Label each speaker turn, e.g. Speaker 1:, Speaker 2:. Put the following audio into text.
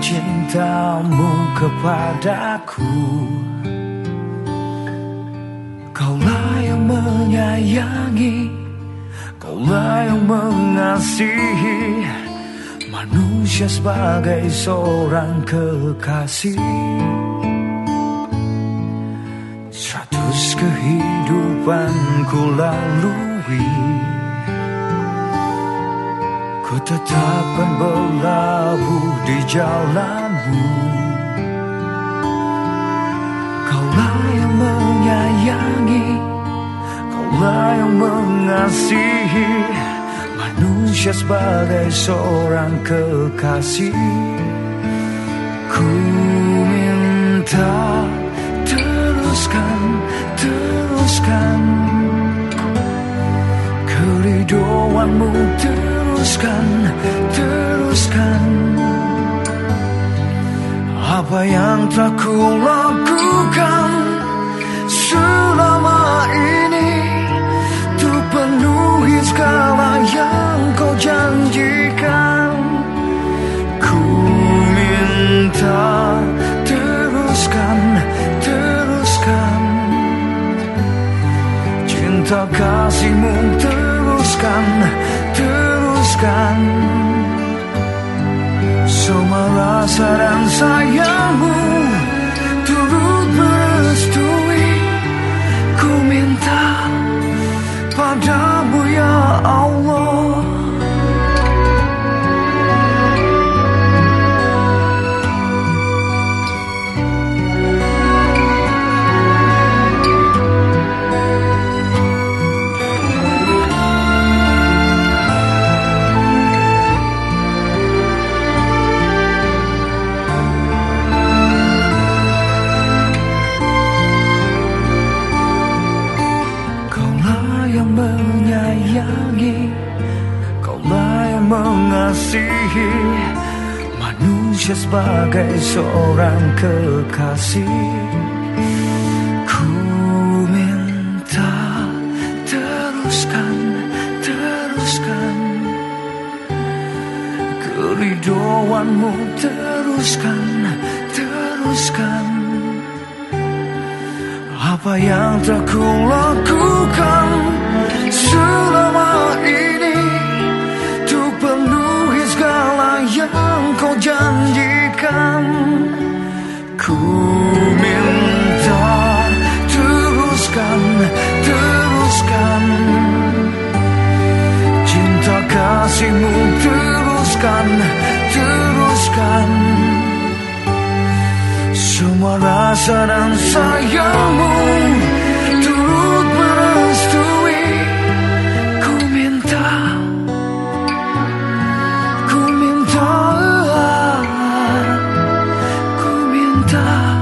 Speaker 1: cintamu kepadaku. Kaulah yang menyayangi Kaulah yang mengasihi Manusia sebagai seorang kekasih. Seratus kehidupan ku lalui Ku tetapkan di jalanmu Kaulah yang menyayangi Kaulah yang mengasihi Manusia sebagai seorang kekasih. Ku minta teruskan, teruskan. Keridoanmu teruskan, Apa yang telah ku lakukan selama ini Untuk penuhi segala yang kau janjikan? Ku minta teruskan, teruskan. Cinta kasihmu teruskan, teruskan Semua rasa dan sayangmu mengasihi Manusia sebagai seorang kekasih. Ku minta teruskan, teruskan. Keridoanmu teruskan, teruskan. Apa yang telah ku lakukan selama rasa dan sayangmu turut merestui. Ku minta ku minta ku minta.